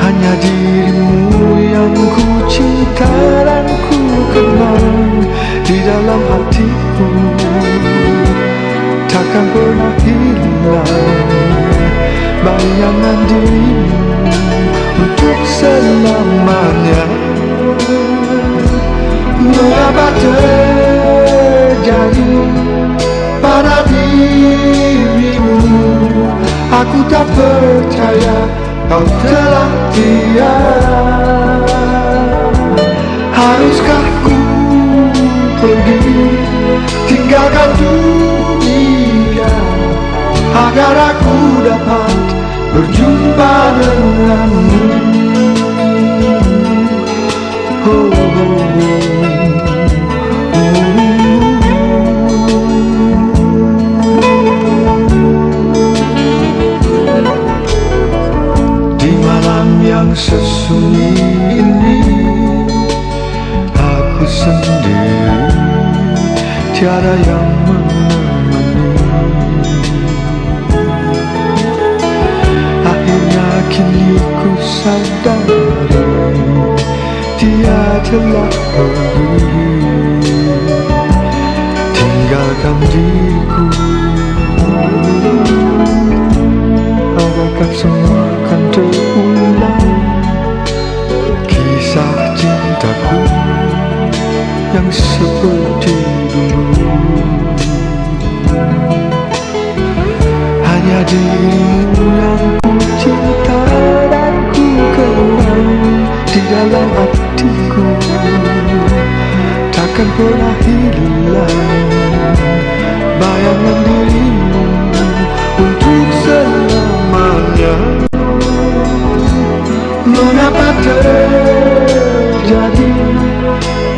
Hanya dirimu yang ku cinta dan ku kenang Di dalam hatiku. Takkan pernah hilang Bayangan dirimu untuk selamanya Aku tak percaya kau telah tiada Haruskah ku pergi? Tinggalkan dunia Agar aku dapat berjumpa denganmu Tiada yang menemani Akhirnya kini ku sadari Dia telah pergi. Tinggalkan diriku dirimu yang ku cinta ku kenang Di dalam hatiku Takkan pernah hilang Bayangan dirimu untuk selamanya Mengapa terjadi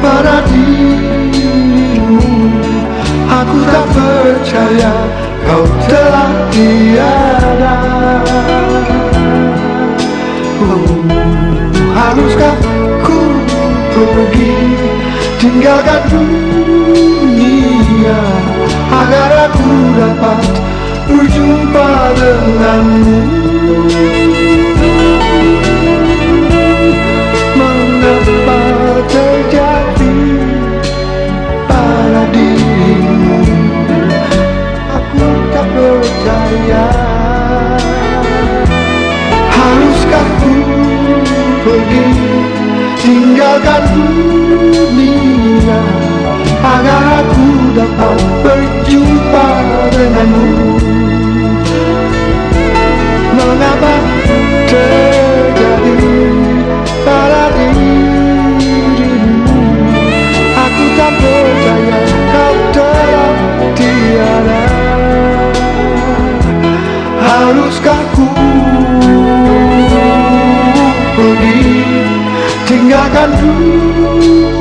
pada dirimu Aku tak percaya kau telah tiada. Oh, Haruskah ku pergi? Tinggalkan dunia Agar aku dapat pergi Tinggalkan dunia Agar aku dapat berjumpa denganmu. Mengapa terjadi pada dirimu? Aku tak percaya kau telah tiada. Haruskah ku Tinggalkan dunia